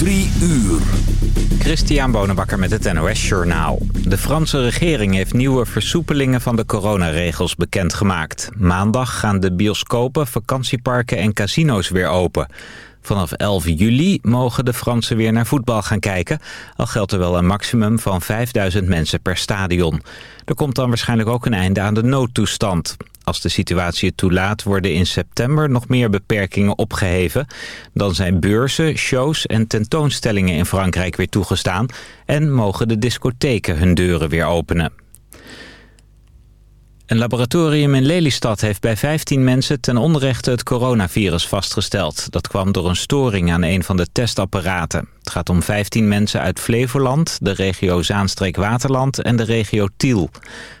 Drie uur. Christian Bonenbakker met het NOS Journaal. De Franse regering heeft nieuwe versoepelingen van de coronaregels bekendgemaakt. Maandag gaan de bioscopen, vakantieparken en casino's weer open. Vanaf 11 juli mogen de Fransen weer naar voetbal gaan kijken. Al geldt er wel een maximum van 5000 mensen per stadion. Er komt dan waarschijnlijk ook een einde aan de noodtoestand. Als de situatie het toelaat worden in september nog meer beperkingen opgeheven. Dan zijn beurzen, shows en tentoonstellingen in Frankrijk weer toegestaan... en mogen de discotheken hun deuren weer openen. Een laboratorium in Lelystad heeft bij 15 mensen ten onrechte het coronavirus vastgesteld. Dat kwam door een storing aan een van de testapparaten. Het gaat om 15 mensen uit Flevoland, de regio Zaanstreek-Waterland en de regio Tiel.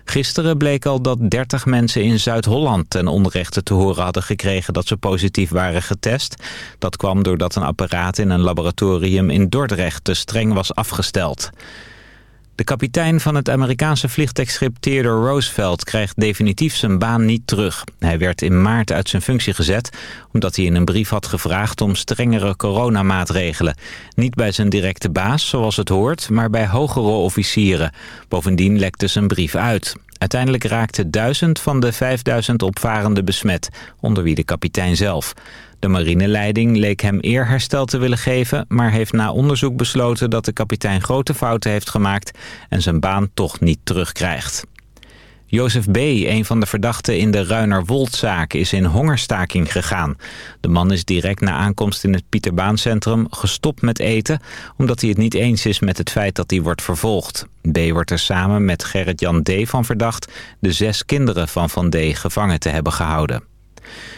Gisteren bleek al dat 30 mensen in Zuid-Holland ten onrechte te horen hadden gekregen dat ze positief waren getest. Dat kwam doordat een apparaat in een laboratorium in Dordrecht te streng was afgesteld. De kapitein van het Amerikaanse vliegtuigschip Theodore Roosevelt krijgt definitief zijn baan niet terug. Hij werd in maart uit zijn functie gezet omdat hij in een brief had gevraagd om strengere coronamaatregelen. Niet bij zijn directe baas, zoals het hoort, maar bij hogere officieren. Bovendien lekte zijn brief uit. Uiteindelijk raakten duizend van de 5000 opvarenden besmet, onder wie de kapitein zelf. De marineleiding leek hem eer herstel te willen geven... maar heeft na onderzoek besloten dat de kapitein grote fouten heeft gemaakt... en zijn baan toch niet terugkrijgt. Jozef B., een van de verdachten in de Ruinerwoldzaak, is in hongerstaking gegaan. De man is direct na aankomst in het Pieterbaancentrum gestopt met eten... omdat hij het niet eens is met het feit dat hij wordt vervolgd. B. wordt er samen met Gerrit-Jan D. van verdacht... de zes kinderen van Van D. gevangen te hebben gehouden.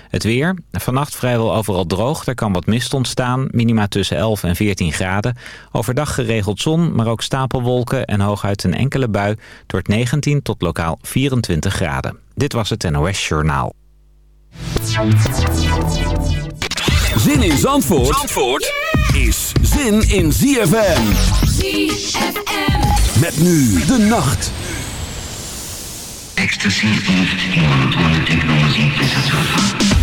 Het weer. Vannacht vrijwel overal droog. Er kan wat mist ontstaan. Minima tussen 11 en 14 graden. Overdag geregeld zon, maar ook stapelwolken en hooguit een enkele bui. Door 19 tot lokaal 24 graden. Dit was het NOS Journaal. Zin in Zandvoort, Zandvoort is zin in ZFM. ZFM. Met nu de nacht. Ecstasy heeft in monotone technologie is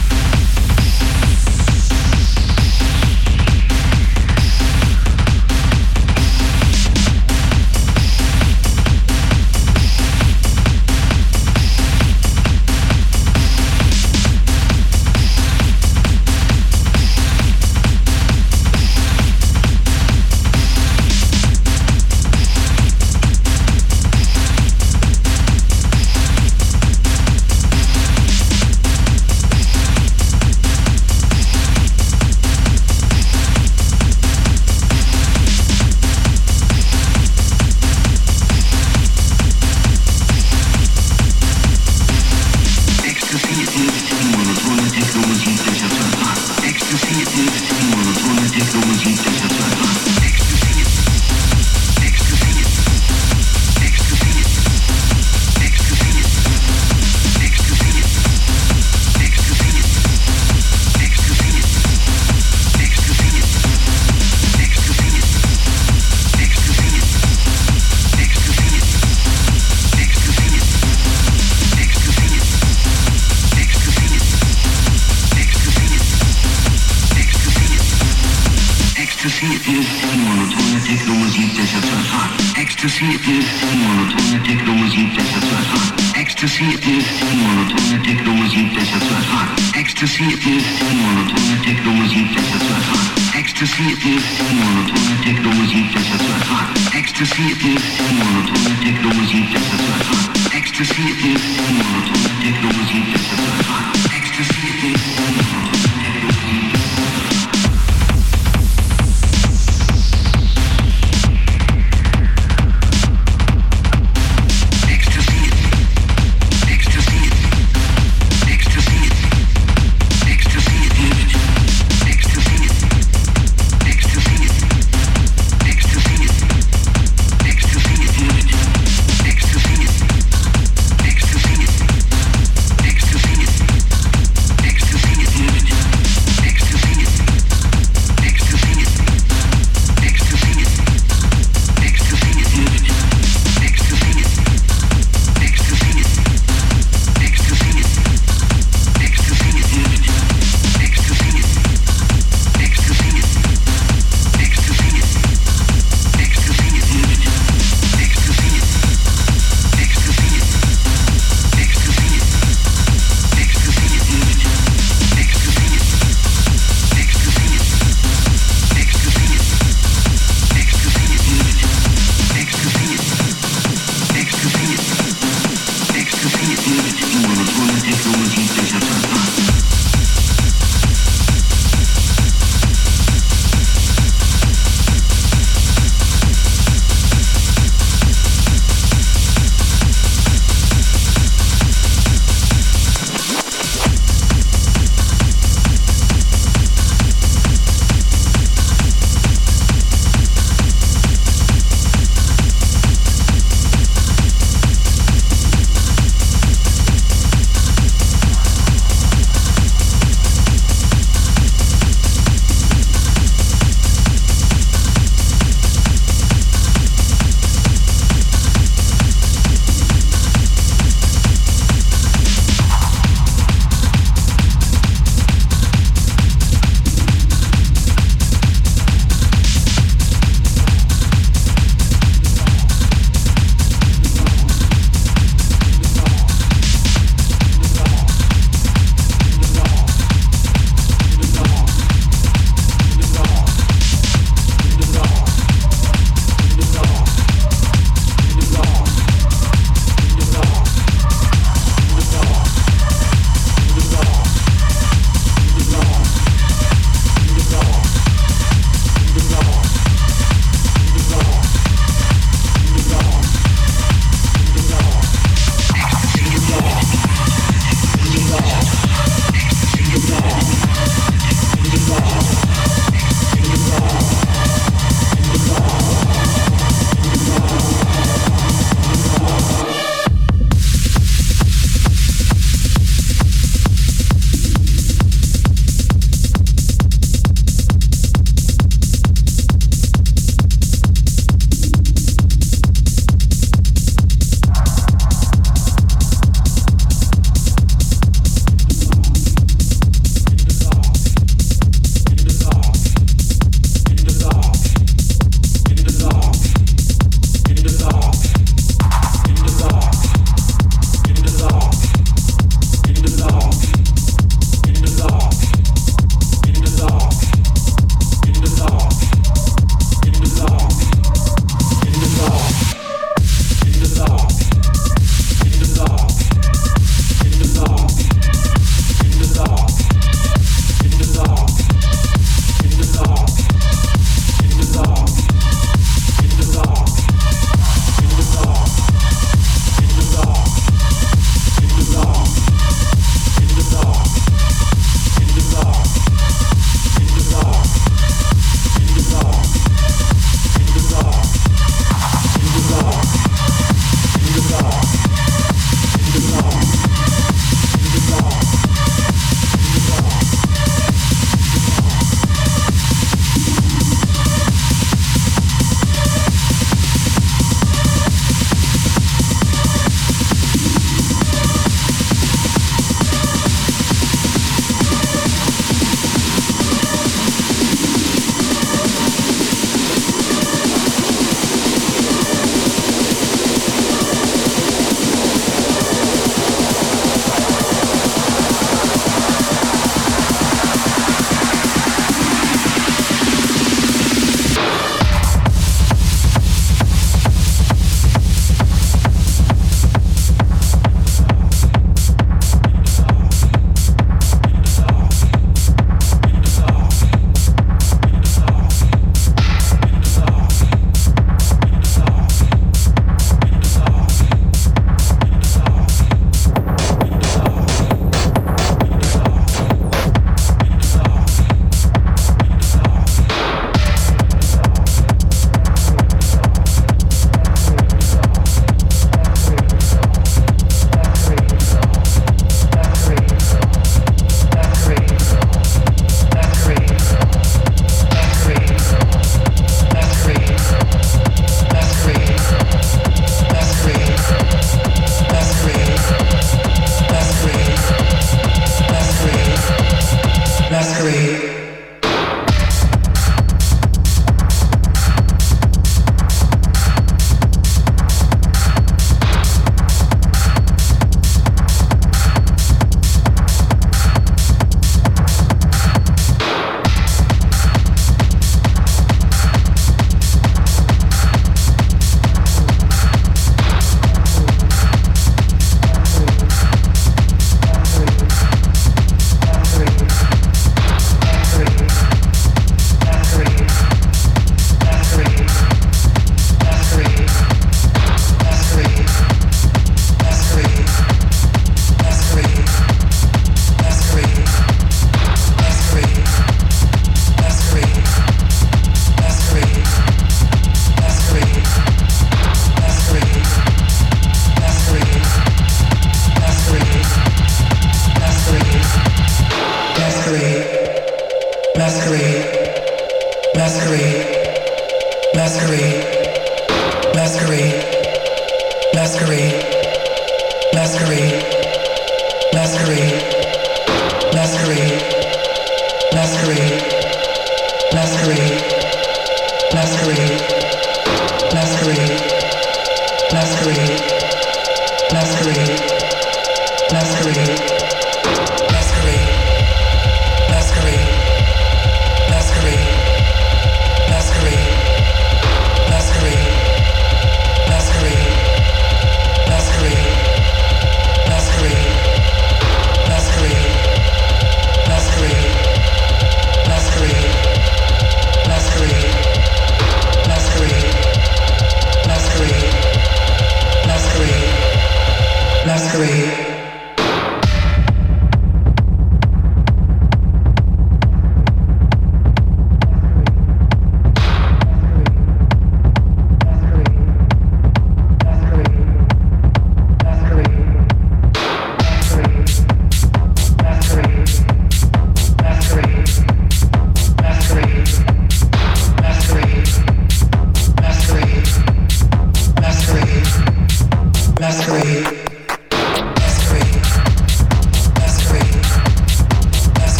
Techno-Musik besser zu erfahren. Ecstasy is die monotone Techno-Musik besser. Ecstasy ist die monotone Techno-Musik besser. Ecstasy ist die monotone Techno-Musik besser. Ecstasy ist die monotone Techno-Musik besser. Ecstasy ist die monotone Techno-Musik besser. Ecstasy ist die monotone Techno-Musik besser. Ecstasy ist die monotone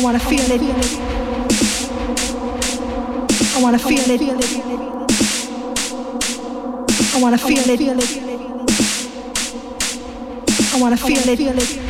I wanna feel it. I wanna feel it. I wanna feel it. I wanna feel it.